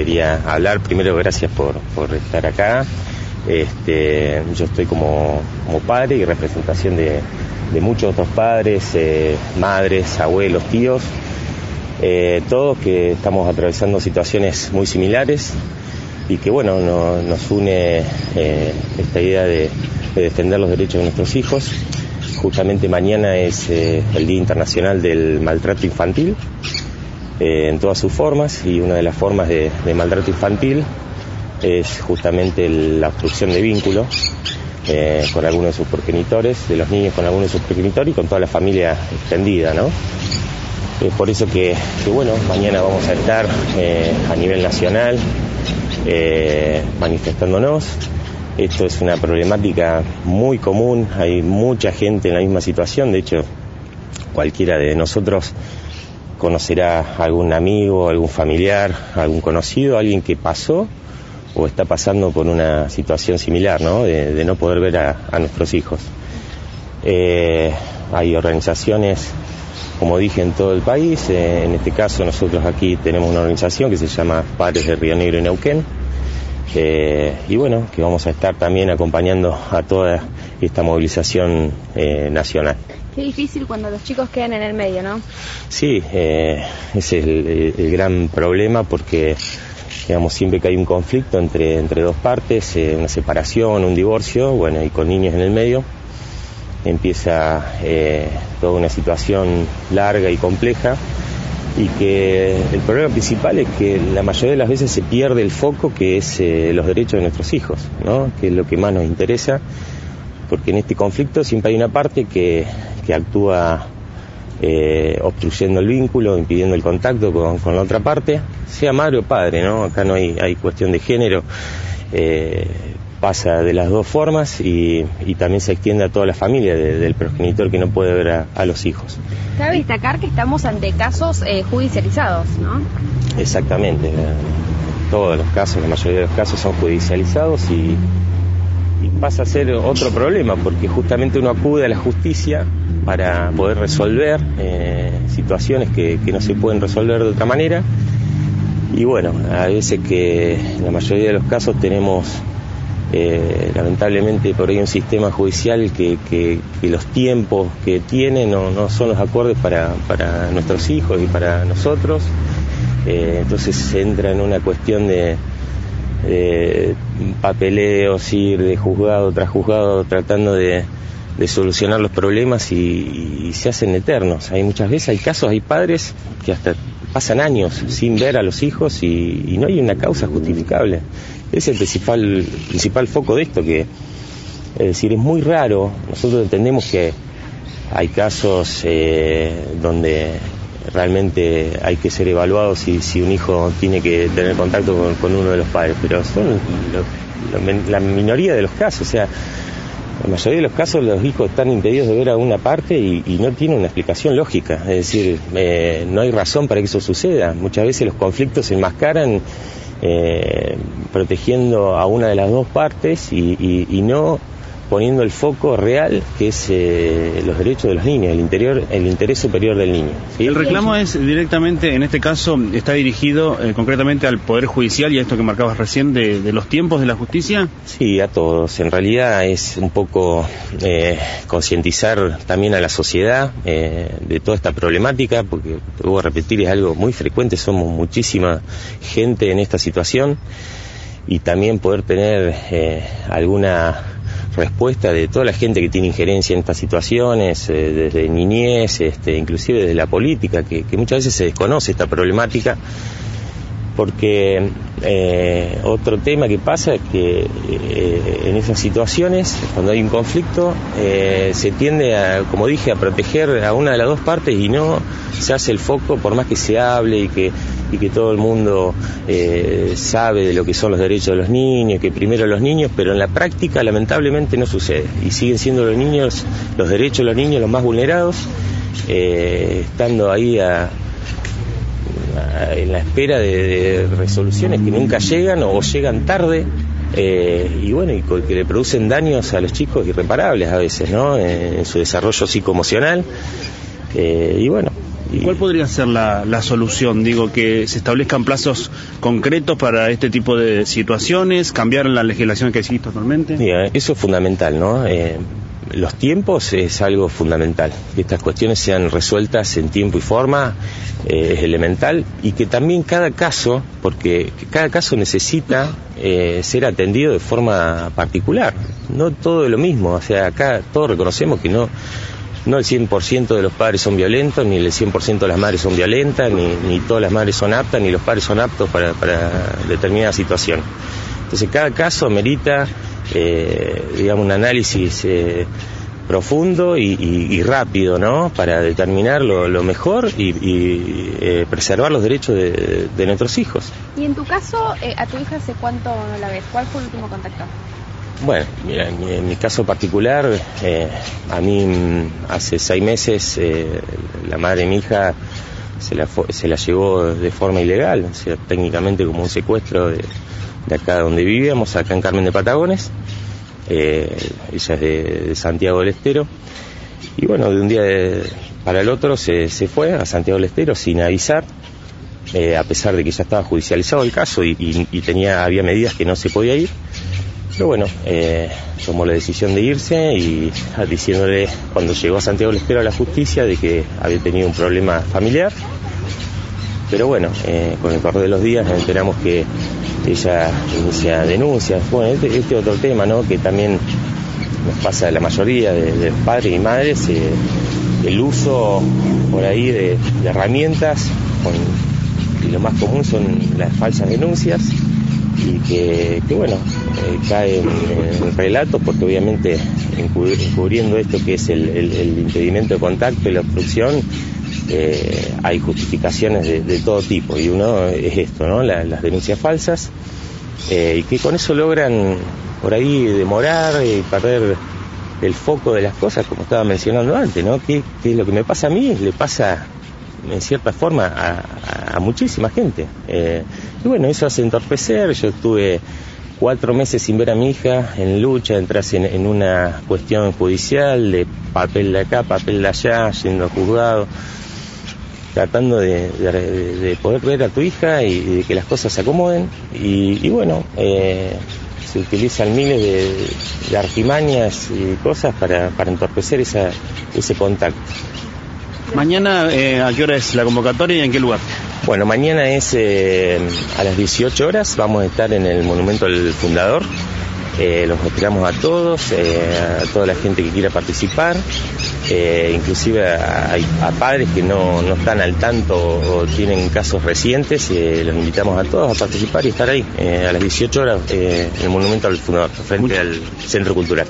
quería hablar. Primero, gracias por, estar acá. Este, yo estoy como, padre y representación de, de muchos otros padres, eh, madres, abuelos, tíos, eh, todos que estamos atravesando situaciones muy similares y que bueno, nos une eh, esta idea de, defender los derechos de nuestros hijos. Justamente mañana es el Día Internacional del Maltrato Infantil en todas sus formas y una de las formas de, de maltrato infantil es justamente la obstrucción de vínculo eh, con algunos de sus progenitores, de los niños con algunos de sus progenitores y con toda la familia extendida, ¿no? Es por eso que, bueno, mañana vamos a estar eh, a nivel nacional eh, manifestándonos. Esto es una problemática muy común, hay mucha gente en la misma situación, de hecho, cualquiera de nosotros conocerá algún amigo, algún familiar, algún conocido, alguien que pasó o está pasando por una situación similar, ¿no? De, no poder ver a, nuestros hijos. Eh, hay organizaciones, como dije, en todo el país. Eh, en este caso, nosotros aquí tenemos una organización que se llama Padres de Río Negro y Neuquén. Eh, y bueno, que vamos a estar también acompañando a toda esta movilización nacional. Qué difícil cuando los chicos quedan en el medio, ¿no? Sí, ese es el gran problema porque digamos, siempre que hay un conflicto entre, entre dos partes, eh, una separación, un divorcio, bueno, y con niños en el medio, empieza eh, toda una situación larga y compleja y que el problema principal es que la mayoría de las veces se pierde el foco que es eh, los derechos de nuestros hijos, ¿no? que es lo que más nos interesa, porque en este conflicto siempre hay una parte que, que actúa eh, obstruyendo el vínculo, impidiendo el contacto con, la otra parte, sea madre o padre, ¿no? Acá no hay, hay cuestión de género, eh, pasa de las dos formas y, también se extiende a toda la familia del progenitor que no puede ver a, los hijos. Cabe destacar que estamos ante casos eh, judicializados, ¿no? Exactamente, todos los casos, la mayoría de los casos son judicializados y pasa a ser otro problema porque justamente uno acude a la justicia para poder resolver eh, situaciones que, no se pueden resolver de otra manera. Y bueno, a veces que en la mayoría de los casos tenemos eh, lamentablemente por ahí un sistema judicial que, los tiempos que tiene no, son los acordes para, nuestros hijos y para nosotros. Eh, entonces se entra en una cuestión de, papeleos, ir de juzgado tras juzgado tratando de, de solucionar los problemas y, se hacen eternos. Hay muchas veces, hay casos, hay padres que hasta pasan años sin ver a los hijos y, no hay una causa justificable. Es el principal, principal foco de esto, que es decir, es muy raro, nosotros entendemos que hay casos eh, donde realmente hay que ser evaluado si, si un hijo tiene que tener contacto con, uno de los padres, pero son la minoría de los casos, o sea, la mayoría de los casos los hijos están impedidos de ver a una parte y, no tiene una explicación lógica. Es decir, eh, no hay razón para que eso suceda. Muchas veces los conflictos se enmascaran eh, protegiendo a una de las dos partes y no poniendo el foco real que es eh, los derechos de los niños, el interior, el interés superior del niño. El reclamo es directamente, en este caso, está dirigido eh, concretamente al Poder Judicial y a esto que marcabas recién de, los tiempos de la justicia. Sí, a todos. En realidad es un poco eh, concientizar también a la sociedad de toda esta problemática, porque, te a repetir, es algo muy frecuente, somos muchísima gente en esta situación y también poder tener alguna respuesta de toda la gente que tiene injerencia en estas situaciones, eh, desde niñez, este, inclusive desde la política, que, muchas veces se desconoce esta problemática, porque eh, otro tema que pasa es que eh, en esas situaciones, cuando hay un conflicto, se tiende, a, como dije, a proteger a una de las dos partes y no se hace el foco, por más que se hable y que y que todo el mundo eh, sabe de lo que son los derechos de los niños, que primero los niños, pero en la práctica lamentablemente no sucede. Y siguen siendo los niños, los derechos de los niños los más vulnerados, eh, estando ahí en la espera de, resoluciones que nunca llegan o llegan tarde. Eh, y bueno, y que le producen daños a los chicos irreparables a veces, ¿no? En, su desarrollo psicoemocional. y bueno, ¿Y cuál podría ser la, la, solución? Digo, que se establezcan plazos concretos para este tipo de situaciones, cambiar la legislación que existe actualmente. Mira, eso es fundamental, ¿no? Eh, los tiempos es algo fundamental. Que estas cuestiones sean resueltas en tiempo y forma eh, es elemental y que también cada caso, porque cada caso necesita eh, ser atendido de forma particular. No todo es lo mismo. O sea, acá todos reconocemos que no no el 100% de los padres son violentos, ni el 100% de las madres son violentas, ni, ni, todas las madres son aptas, ni los padres son aptos para, para determinada situación. Entonces cada caso amerita, eh, digamos, un análisis eh, profundo y, y, y, rápido, ¿no? Para determinar lo, lo mejor y, y eh, preservar los derechos de, de, nuestros hijos. Y en tu caso, eh, ¿a tu hija hace cuánto no la ves? ¿Cuál fue el último contacto? Bueno, mira, en mi, en mi caso particular, eh, a mí mm, hace seis meses eh, la madre de mi hija se la, se la llevó de forma ilegal, o sea, técnicamente como un secuestro de, de acá donde vivíamos, acá en Carmen de Patagones. Eh, ella es de, Santiago del Estero. Y bueno, de un día para el otro se, fue a Santiago del Estero sin avisar, eh, a pesar de que ya estaba judicializado el caso y, tenía, había medidas que no se podía ir. Pero bueno, eh, tomó la decisión de irse y diciéndole cuando llegó a Santiago del Estero a la justicia de que había tenido un problema familiar. Pero bueno, con el correr de los días nos enteramos que ella inicia denuncias. Bueno, este, este otro tema, ¿no? Que también nos pasa a la mayoría de, padres y madres, eh, el uso por ahí de, herramientas, y lo más común son las falsas denuncias y que, bueno, eh, cae en, en, el relato porque obviamente encubriendo esto que es el, el impedimento de contacto y la obstrucción, eh, hay justificaciones de, de, todo tipo y uno es esto, ¿no? La, las denuncias falsas eh, y que con eso logran por ahí demorar y perder el foco de las cosas como estaba mencionando antes, ¿no? ¿Qué, qué es lo que me pasa a mí? Le pasa en cierta forma a muchísima gente. Eh, y bueno, eso hace entorpecer. Yo estuve cuatro meses sin ver a mi hija en lucha, entras en, en una cuestión judicial de papel de acá, papel de allá, yendo a juzgado, tratando de, de, de poder ver a tu hija y de que las cosas se acomoden. Y, y bueno, eh, se utilizan miles de, de, artimañas y cosas para, para entorpecer esa, ese contacto. Mañana, eh, ¿a qué hora es la convocatoria y en qué lugar? Bueno, mañana es eh, a las 18 horas, vamos a estar en el Monumento del Fundador. Eh, los esperamos a todos, eh, a toda la gente que quiera participar, eh, inclusive a, padres que no, no están al tanto o, tienen casos recientes, eh, los invitamos a todos a participar y estar ahí a las 18 horas en el Monumento del Fundador, frente al Centro Cultural.